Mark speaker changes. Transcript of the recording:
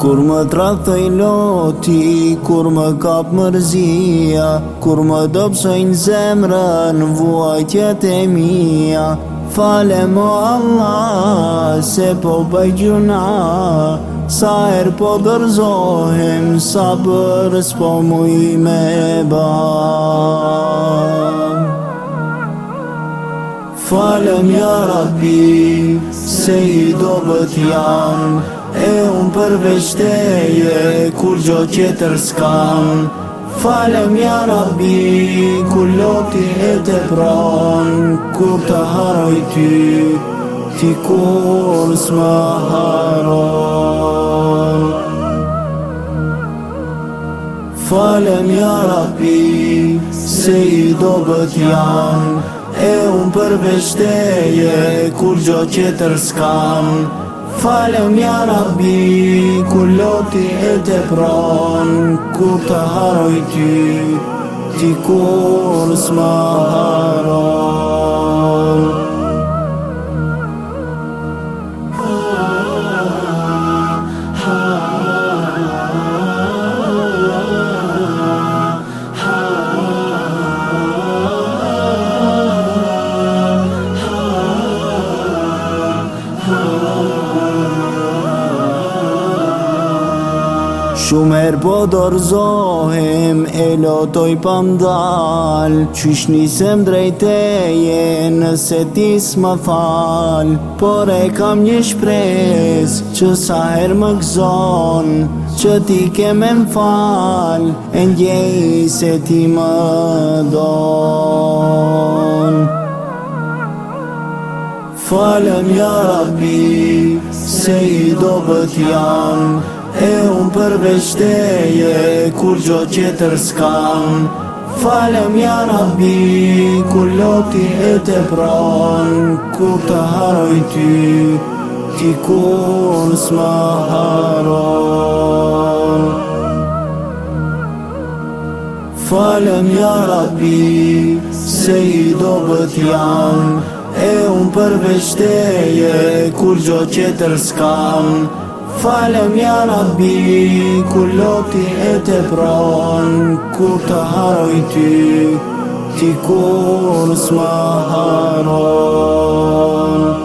Speaker 1: Kur më tratë të loti, kur më kapë mërzia, kur më dopsojnë zemrën, vuaj tjetë e mija, o Allah se po bëj gjuna Sa er po dërzohem sa bërës po i me ba Falem ja Rabbi se i do bët jam E unë përveçteje kur gjo tjetër s'kam Falem ja rabbi, ku loti e te pran Kur të haroj ty, ti kur s'ma haron Falem ja rabbi, se i do bët janë E unë përveshteje, kur gjo s'kanë فالم يا ربي كل تبران كوتا هرويتي تكور اسمها هرويتي Shumë er po dorëzohem e lotoj pa mdal Qysh nisem drejteje nëse tis më fal Por e kam një shpres që sa her më gzon Që ti kem e më fal e njej se ti më don Falem ja rabbi se i do bët janë E unë përveçteje Kur gjo tjetër s'kam Falem janë abi Kur loti e te pran Kur të haroj ty Ti kur s'ma haron Falem janë abi Se i do bët janë E unë përveçteje Kur gjo tjetër Kur s'kam Falem ja rabi, ku lo ti e te praon, ku ta haro ty, ti kur sma haron.